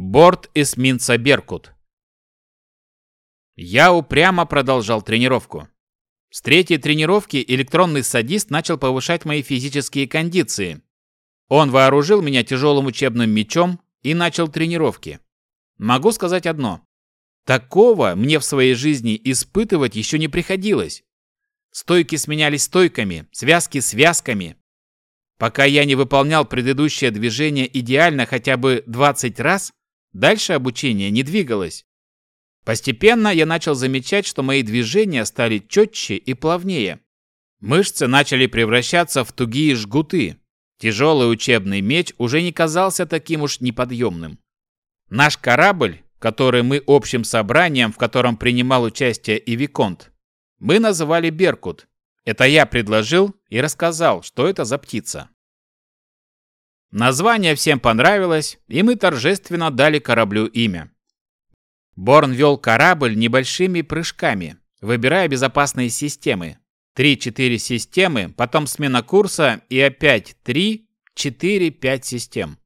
Борт эсминца «Беркут». Я упрямо продолжал тренировку. С третьей тренировки электронный садист начал повышать мои физические кондиции. Он вооружил меня тяжелым учебным мечом и начал тренировки. Могу сказать одно. Такого мне в своей жизни испытывать еще не приходилось. Стойки сменялись стойками, связки связками. Пока я не выполнял предыдущее движение идеально хотя бы 20 раз, дальше обучение не двигалось. Постепенно я начал замечать, что мои движения стали четче и плавнее. Мышцы начали превращаться в тугие жгуты. Тяжелый учебный меч уже не казался таким уж неподъемным. Наш корабль, который мы общим собранием, в котором принимал участие и Виконт, мы называли Беркут. Это я предложил и рассказал, что это за птица. Название всем понравилось, и мы торжественно дали кораблю имя. Борн вел корабль небольшими прыжками, выбирая безопасные системы. 3-4 системы, потом смена курса и опять 3, 4, 5 систем.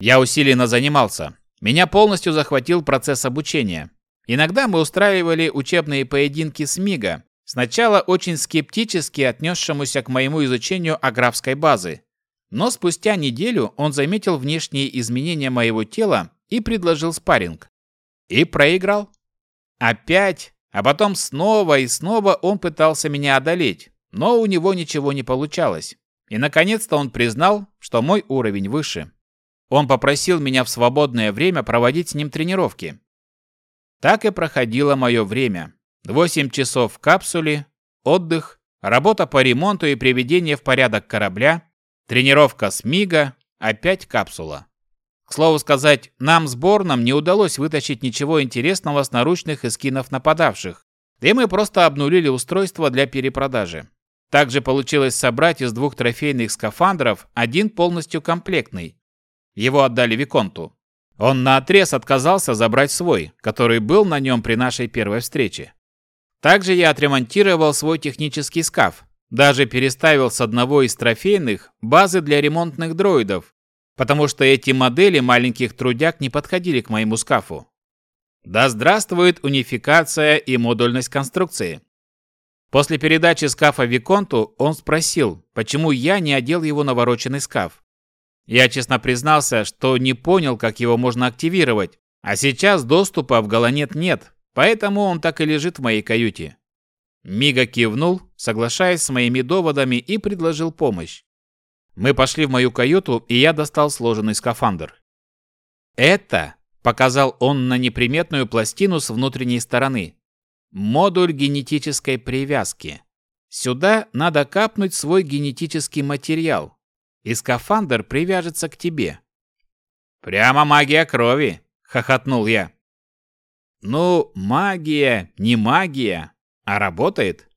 Я усиленно занимался. Меня полностью захватил процесс обучения. Иногда мы устраивали учебные поединки с Мига, Сначала очень скептически отнесшемуся к моему изучению аграфской базы. Но спустя неделю он заметил внешние изменения моего тела и предложил спарринг. И проиграл. Опять, а потом снова и снова он пытался меня одолеть, но у него ничего не получалось. И наконец-то он признал, что мой уровень выше. Он попросил меня в свободное время проводить с ним тренировки. Так и проходило мое время. 8 часов в капсуле, отдых, работа по ремонту и приведение в порядок корабля, тренировка с Мига, опять капсула. К слову сказать, нам с Борном не удалось вытащить ничего интересного с наручных эскинов нападавших, и мы просто обнулили устройство для перепродажи. Также получилось собрать из двух трофейных скафандров один полностью комплектный. Его отдали Виконту. Он наотрез отказался забрать свой, который был на нем при нашей первой встрече. Также я отремонтировал свой технический скаф. Даже переставил с одного из трофейных базы для ремонтных дроидов, потому что эти модели маленьких трудяг не подходили к моему скафу. Да здравствует унификация и модульность конструкции. После передачи скафа Виконту он спросил, почему я не одел его навороченный скаф. Я честно признался, что не понял, как его можно активировать, а сейчас доступа в Галанет нет, Поэтому он так и лежит в моей каюте. Мига кивнул, соглашаясь с моими доводами и предложил помощь. Мы пошли в мою каюту, и я достал сложенный скафандр. «Это», — показал он на неприметную пластину с внутренней стороны, модуль генетической привязки. Сюда надо капнуть свой генетический материал, и скафандр привяжется к тебе. «Прямо магия крови», — хохотнул я. Ну, магия, не магия, а работает.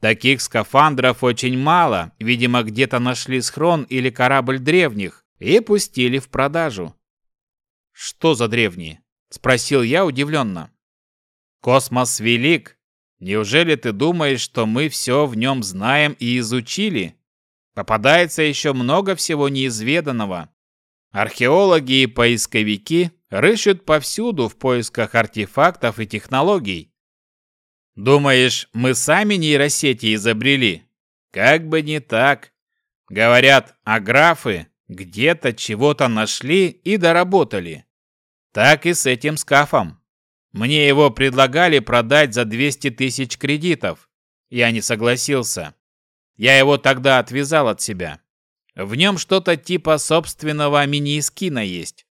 Таких скафандров очень мало, видимо, где-то нашли схрон или корабль древних и пустили в продажу. Что за древние? Спросил я удивленно. Космос велик. Неужели ты думаешь, что мы все в нем знаем и изучили? Попадается еще много всего неизведанного. Археологи и поисковики рыщут повсюду в поисках артефактов и технологий. Думаешь, мы сами нейросети изобрели? Как бы не так. Говорят, а графы где-то чего-то нашли и доработали. Так и с этим скафом. Мне его предлагали продать за 200 тысяч кредитов. Я не согласился. Я его тогда отвязал от себя. В нем что-то типа собственного мини-скина есть.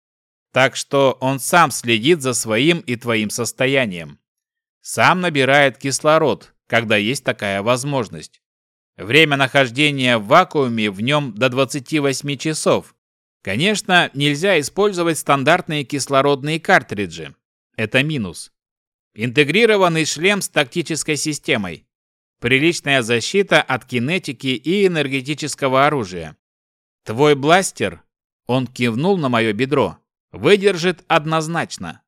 Так что он сам следит за своим и твоим состоянием. Сам набирает кислород, когда есть такая возможность. Время нахождения в вакууме в нем до 28 часов. Конечно, нельзя использовать стандартные кислородные картриджи. Это минус. Интегрированный шлем с тактической системой. Приличная защита от кинетики и энергетического оружия. Твой бластер, он кивнул на мое бедро, Выдержит однозначно.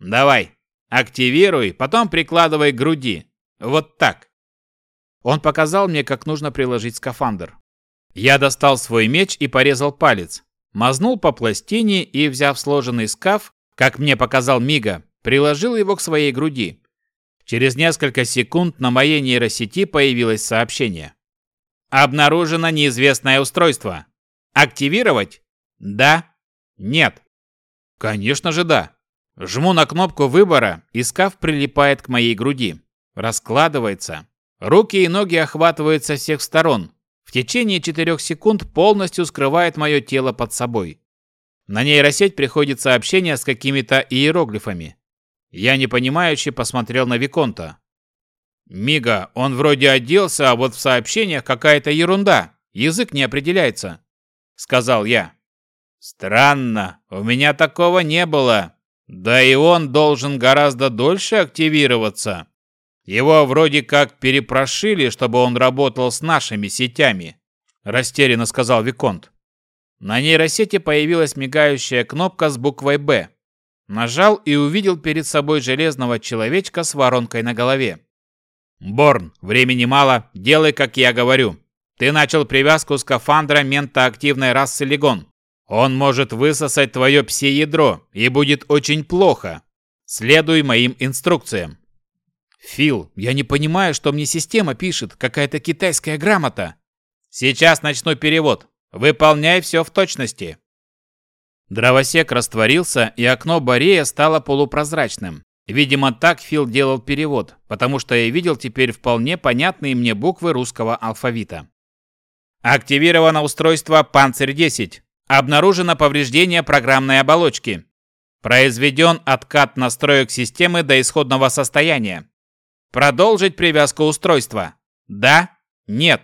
Давай, активируй, потом прикладывай к груди. Вот так. Он показал мне, как нужно приложить скафандр. Я достал свой меч и порезал палец. Мазнул по пластине и, взяв сложенный скаф, как мне показал Мига, приложил его к своей груди. Через несколько секунд на моей нейросети появилось сообщение. Обнаружено неизвестное устройство. Активировать? Да? Нет? Конечно же да. Жму на кнопку выбора, и скаф прилипает к моей груди. Раскладывается. Руки и ноги охватывают со всех сторон. В течение 4 секунд полностью скрывает мое тело под собой. На нейросеть приходит сообщение с какими-то иероглифами. Я непонимающе посмотрел на Виконта. «Мига, он вроде оделся, а вот в сообщениях какая-то ерунда. Язык не определяется», — сказал я. «Странно, у меня такого не было. Да и он должен гораздо дольше активироваться. Его вроде как перепрошили, чтобы он работал с нашими сетями», — растерянно сказал Виконт. На нейросети появилась мигающая кнопка с буквой «Б». Нажал и увидел перед собой железного человечка с воронкой на голове. «Борн, времени мало, делай, как я говорю. Ты начал привязку скафандра ментоактивной расы Легон. Он может высосать твое пси-ядро, и будет очень плохо. Следуй моим инструкциям». «Фил, я не понимаю, что мне система пишет, какая-то китайская грамота». «Сейчас начну перевод. Выполняй все в точности». Дровосек растворился, и окно Борея стало полупрозрачным. Видимо, так Фил делал перевод, потому что я видел теперь вполне понятные мне буквы русского алфавита. Активировано устройство «Панцирь-10». Обнаружено повреждение программной оболочки. Произведен откат настроек системы до исходного состояния. Продолжить привязку устройства. Да? Нет.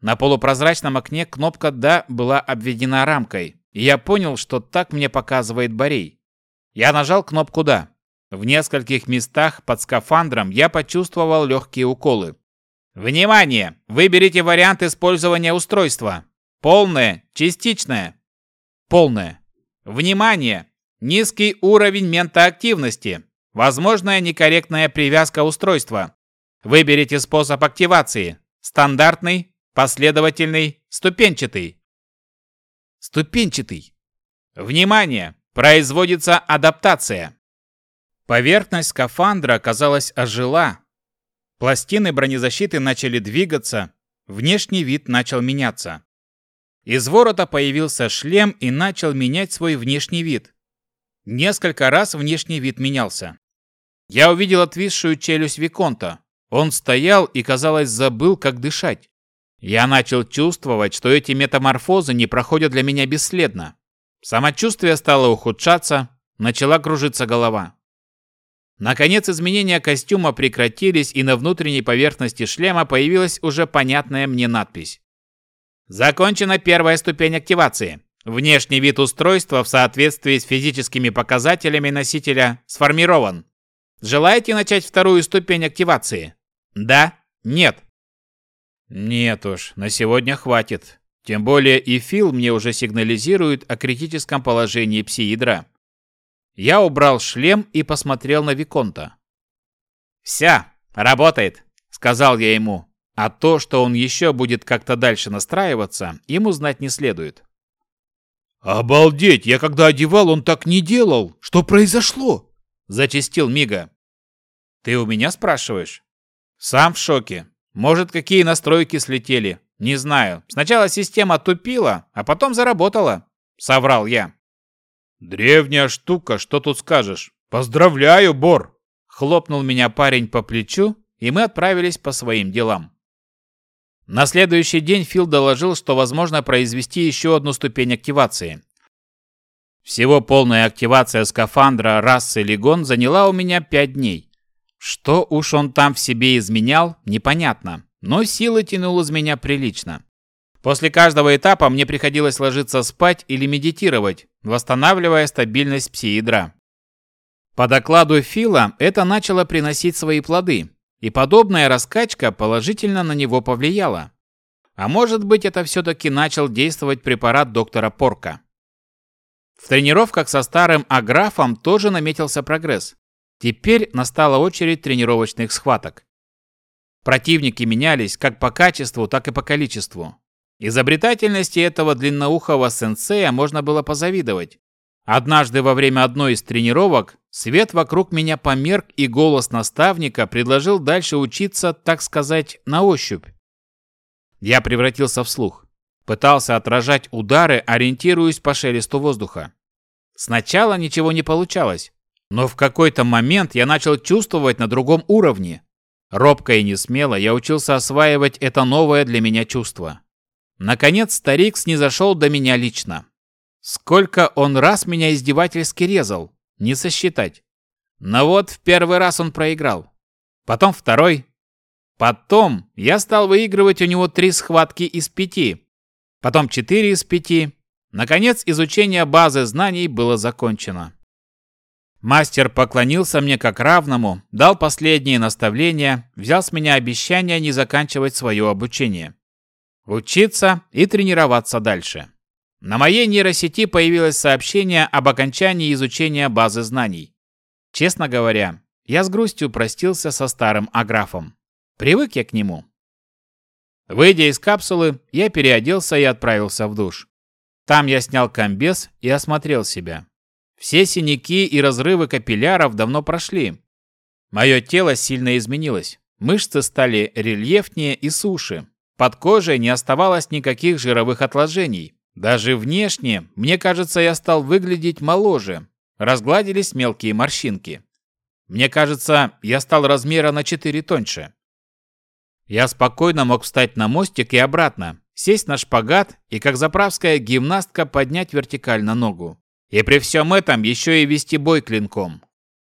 На полупрозрачном окне кнопка «Да» была обведена рамкой, и я понял, что так мне показывает Борей. Я нажал кнопку «Да». В нескольких местах под скафандром я почувствовал легкие уколы. Внимание! Выберите вариант использования устройства. Полное, частичное. Полное. Внимание! Низкий уровень ментоактивности. Возможная некорректная привязка устройства. Выберите способ активации. Стандартный, последовательный, ступенчатый. Ступенчатый. Внимание! Производится адаптация. Поверхность скафандра, казалось, ожила. Пластины бронезащиты начали двигаться, внешний вид начал меняться. Из ворота появился шлем и начал менять свой внешний вид. Несколько раз внешний вид менялся. Я увидел отвисшую челюсть Виконта. Он стоял и, казалось, забыл, как дышать. Я начал чувствовать, что эти метаморфозы не проходят для меня бесследно. Самочувствие стало ухудшаться, начала кружиться голова. Наконец изменения костюма прекратились, и на внутренней поверхности шлема появилась уже понятная мне надпись. Закончена первая ступень активации. Внешний вид устройства в соответствии с физическими показателями носителя сформирован. Желаете начать вторую ступень активации? Да? Нет? Нет уж, на сегодня хватит. Тем более и Фил мне уже сигнализирует о критическом положении пси-ядра. Я убрал шлем и посмотрел на Виконта. «Вся, работает», — сказал я ему. А то, что он еще будет как-то дальше настраиваться, ему знать не следует. «Обалдеть! Я когда одевал, он так не делал! Что произошло?» — зачистил Мига. «Ты у меня спрашиваешь?» «Сам в шоке. Может, какие настройки слетели? Не знаю. Сначала система тупила, а потом заработала», — соврал я. «Древняя штука, что тут скажешь? Поздравляю, Бор!» Хлопнул меня парень по плечу, и мы отправились по своим делам. На следующий день Фил доложил, что возможно произвести еще одну ступень активации. Всего полная активация скафандра расы Легон заняла у меня пять дней. Что уж он там в себе изменял, непонятно, но силы тянул из меня прилично. После каждого этапа мне приходилось ложиться спать или медитировать, восстанавливая стабильность пси-ядра. По докладу Фила, это начало приносить свои плоды, и подобная раскачка положительно на него повлияла. А может быть, это все-таки начал действовать препарат доктора Порка. В тренировках со старым аграфом тоже наметился прогресс. Теперь настала очередь тренировочных схваток. Противники менялись как по качеству, так и по количеству. Изобретательности этого длинноухого сенсея можно было позавидовать. Однажды во время одной из тренировок свет вокруг меня померк, и голос наставника предложил дальше учиться, так сказать, на ощупь. Я превратился в слух. Пытался отражать удары, ориентируясь по шелесту воздуха. Сначала ничего не получалось, но в какой-то момент я начал чувствовать на другом уровне. Робко и несмело я учился осваивать это новое для меня чувство. Наконец старик снизошел до меня лично. Сколько он раз меня издевательски резал, не сосчитать. Но вот в первый раз он проиграл. Потом второй. Потом я стал выигрывать у него три схватки из пяти. Потом четыре из пяти. Наконец изучение базы знаний было закончено. Мастер поклонился мне как равному, дал последние наставления, взял с меня обещание не заканчивать свое обучение. Учиться и тренироваться дальше. На моей нейросети появилось сообщение об окончании изучения базы знаний. Честно говоря, я с грустью простился со старым аграфом. Привык я к нему. Выйдя из капсулы, я переоделся и отправился в душ. Там я снял комбез и осмотрел себя. Все синяки и разрывы капилляров давно прошли. Мое тело сильно изменилось. Мышцы стали рельефнее и суше. Под кожей не оставалось никаких жировых отложений. Даже внешне, мне кажется, я стал выглядеть моложе. Разгладились мелкие морщинки. Мне кажется, я стал размера на 4 тоньше. Я спокойно мог встать на мостик и обратно, сесть на шпагат и, как заправская гимнастка, поднять вертикально ногу. И при всем этом еще и вести бой клинком.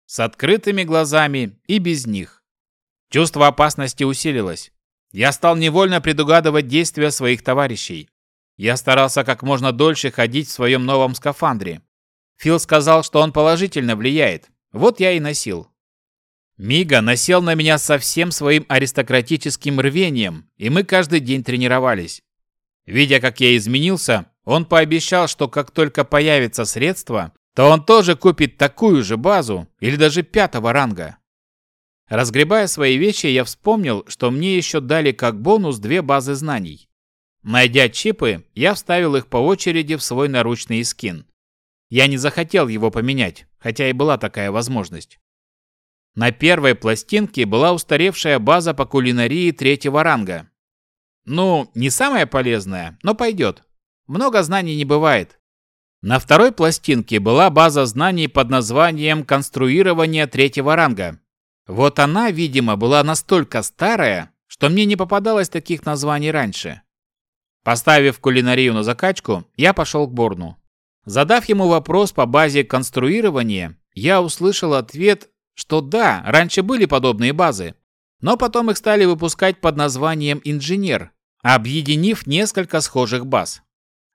С открытыми глазами и без них. Чувство опасности усилилось. Я стал невольно предугадывать действия своих товарищей. Я старался как можно дольше ходить в своем новом скафандре. Фил сказал, что он положительно влияет. Вот я и носил. Мига насел на меня со всем своим аристократическим рвением, и мы каждый день тренировались. Видя, как я изменился, он пообещал, что как только появится средства, то он тоже купит такую же базу или даже пятого ранга. Разгребая свои вещи, я вспомнил, что мне еще дали как бонус две базы знаний. Найдя чипы, я вставил их по очереди в свой наручный скин. Я не захотел его поменять, хотя и была такая возможность. На первой пластинке была устаревшая база по кулинарии третьего ранга. Ну, не самая полезная, но пойдет. Много знаний не бывает. На второй пластинке была база знаний под названием «Конструирование третьего ранга». Вот она, видимо, была настолько старая, что мне не попадалось таких названий раньше. Поставив кулинарию на закачку, я пошел к Борну. Задав ему вопрос по базе конструирования, я услышал ответ, что да, раньше были подобные базы, но потом их стали выпускать под названием «Инженер», объединив несколько схожих баз.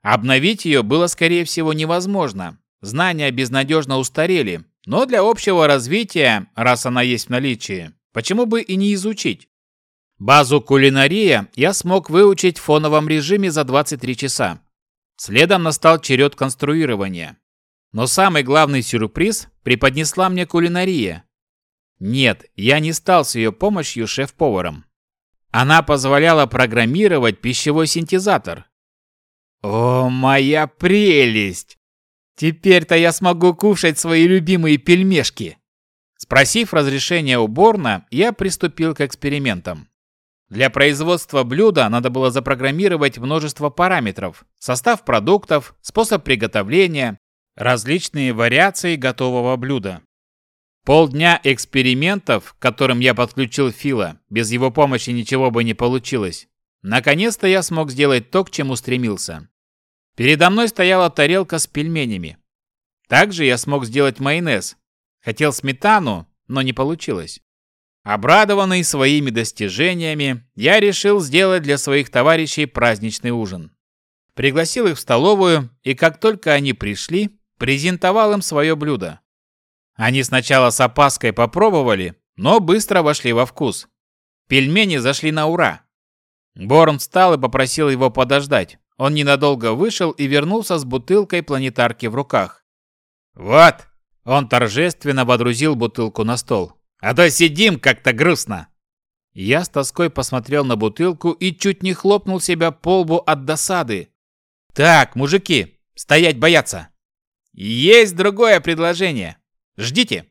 Обновить ее было, скорее всего, невозможно. Знания безнадежно устарели, но для общего развития, раз она есть в наличии, почему бы и не изучить? Базу кулинария я смог выучить в фоновом режиме за 23 часа. Следом настал черед конструирования. Но самый главный сюрприз преподнесла мне кулинария. Нет, я не стал с ее помощью шеф-поваром. Она позволяла программировать пищевой синтезатор. О, моя прелесть! Теперь-то я смогу кушать свои любимые пельмешки. Спросив разрешения у Борна, я приступил к экспериментам. Для производства блюда надо было запрограммировать множество параметров, состав продуктов, способ приготовления, различные вариации готового блюда. Полдня экспериментов, к которым я подключил Фила, без его помощи ничего бы не получилось. Наконец-то я смог сделать то, к чему стремился. Передо мной стояла тарелка с пельменями. Также я смог сделать майонез. Хотел сметану, но не получилось. Обрадованный своими достижениями, я решил сделать для своих товарищей праздничный ужин. Пригласил их в столовую, и как только они пришли, презентовал им свое блюдо. Они сначала с опаской попробовали, но быстро вошли во вкус. Пельмени зашли на ура. Борн встал и попросил его подождать. Он ненадолго вышел и вернулся с бутылкой планетарки в руках. «Вот!» Он торжественно водрузил бутылку на стол. А то сидим как-то грустно. Я с тоской посмотрел на бутылку и чуть не хлопнул себя по лбу от досады. Так, мужики, стоять бояться. Есть другое предложение. Ждите.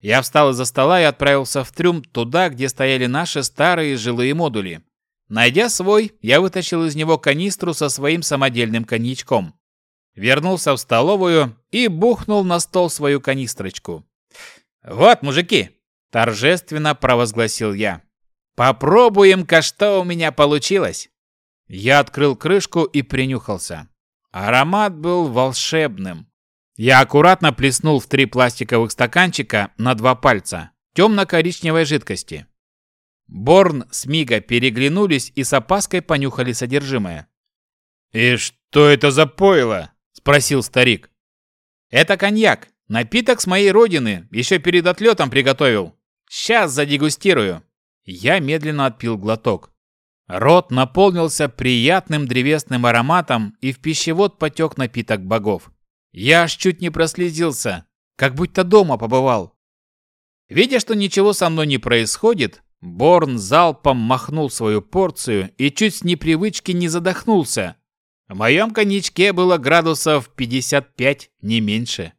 Я встал из-за стола и отправился в трюм туда, где стояли наши старые жилые модули. Найдя свой, я вытащил из него канистру со своим самодельным коньячком. Вернулся в столовую и бухнул на стол свою канистрочку. «Вот, мужики!» – торжественно провозгласил я. «Попробуем-ка, что у меня получилось!» Я открыл крышку и принюхался. Аромат был волшебным. Я аккуратно плеснул в три пластиковых стаканчика на два пальца темно-коричневой жидкости. Борн с Мига переглянулись и с опаской понюхали содержимое. «И что это за пойло?» – спросил старик. «Это коньяк. Напиток с моей родины. Еще перед отлетом приготовил. Сейчас задегустирую». Я медленно отпил глоток. Рот наполнился приятным древесным ароматом, и в пищевод потек напиток богов. Я аж чуть не прослезился, как будто дома побывал. Видя, что ничего со мной не происходит, Борн залпом махнул свою порцию и чуть с непривычки не задохнулся. В моем коньячке было градусов 55, не меньше.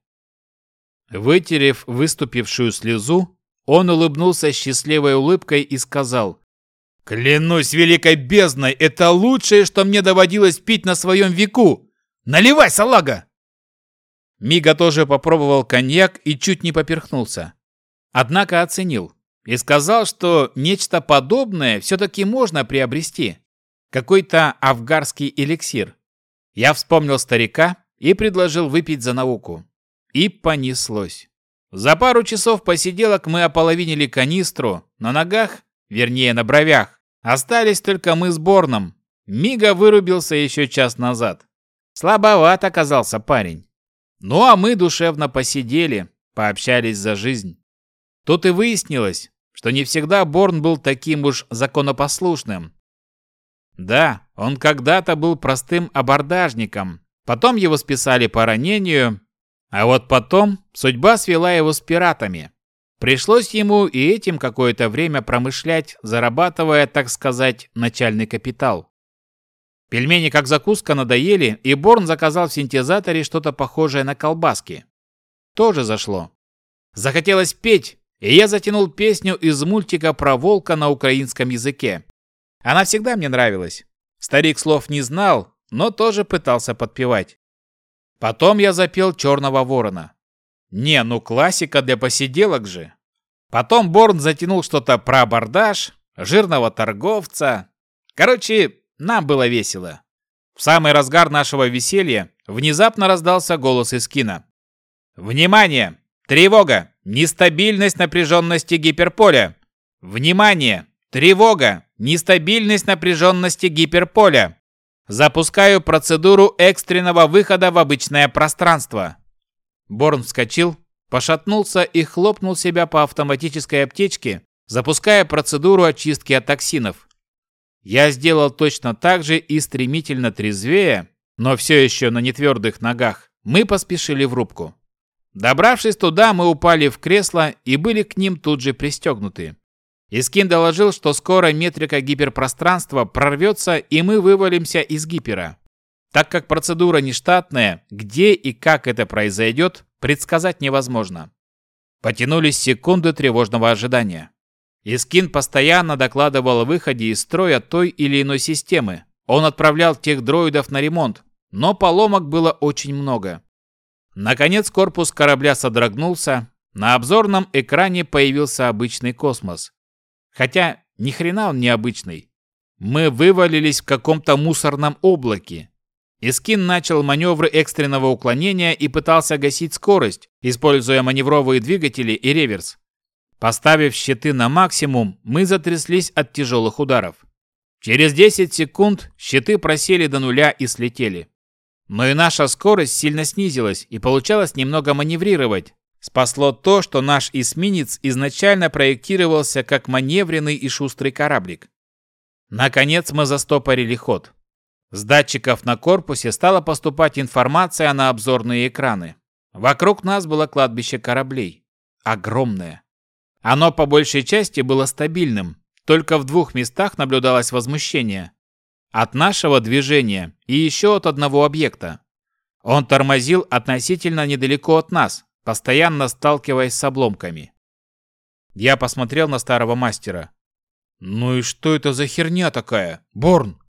Вытерев выступившую слезу, он улыбнулся счастливой улыбкой и сказал, «Клянусь великой бездной, это лучшее, что мне доводилось пить на своем веку! Наливай, салага!» Мига тоже попробовал коньяк и чуть не поперхнулся. Однако оценил и сказал, что нечто подобное все-таки можно приобрести. Какой-то афгарский эликсир. Я вспомнил старика и предложил выпить за науку. И понеслось. За пару часов посиделок мы ополовинили канистру, на ногах, вернее на бровях, Остались только мы с Борном. Мига вырубился еще час назад. Слабоват оказался парень. Ну а мы душевно посидели, пообщались за жизнь. Тут и выяснилось, что не всегда Борн был таким уж законопослушным. Да, он когда-то был простым абордажником, потом его списали по ранению, а вот потом судьба свела его с пиратами. Пришлось ему и этим какое-то время промышлять, зарабатывая, так сказать, начальный капитал. Пельмени как закуска надоели, и Борн заказал в синтезаторе что-то похожее на колбаски. Тоже зашло. Захотелось петь, и я затянул песню из мультика про волка на украинском языке. Она всегда мне нравилась. Старик слов не знал, но тоже пытался подпевать. Потом я запел «Черного ворона». Не, ну классика для посиделок же. Потом Борн затянул что-то про абордаж, жирного торговца. Короче, нам было весело. В самый разгар нашего веселья внезапно раздался голос из кино. «Внимание! Тревога! Нестабильность напряженности гиперполя! Внимание! Тревога! Нестабильность напряженности гиперполя! Запускаю процедуру экстренного выхода в обычное пространство!» Борн вскочил, пошатнулся и хлопнул себя по автоматической аптечке, запуская процедуру очистки от токсинов. Я сделал точно так же и стремительно трезвее, но все еще на нетвердых ногах, мы поспешили в рубку. Добравшись туда, мы упали в кресло и были к ним тут же пристегнуты. Искин доложил, что скоро метрика гиперпространства прорвется, и мы вывалимся из гипера. Так как процедура нештатная, где и как это произойдет, предсказать невозможно. Потянулись секунды тревожного ожидания. Искин постоянно докладывал о выходе из строя той или иной системы. Он отправлял тех дроидов на ремонт, но поломок было очень много. Наконец корпус корабля содрогнулся, на обзорном экране появился обычный космос. Хотя ни хрена он не обычный. Мы вывалились в каком-то мусорном облаке, Искин начал маневры экстренного уклонения и пытался гасить скорость, используя маневровые двигатели и реверс. Поставив щиты на максимум, мы затряслись от тяжелых ударов. Через 10 секунд щиты просели до нуля и слетели. Но и наша скорость сильно снизилась, и получалось немного маневрировать. Спасло то, что наш эсминец изначально проектировался как маневренный и шустрый кораблик. Наконец мы застопорили ход. С датчиков на корпусе стала поступать информация на обзорные экраны. Вокруг нас было кладбище кораблей. Огромное. Оно по большей части было стабильным, только в двух местах наблюдалось возмущение. От нашего движения и еще от одного объекта. Он тормозил относительно недалеко от нас, постоянно сталкиваясь с обломками. Я посмотрел на старого мастера. «Ну и что это за херня такая, Борн?»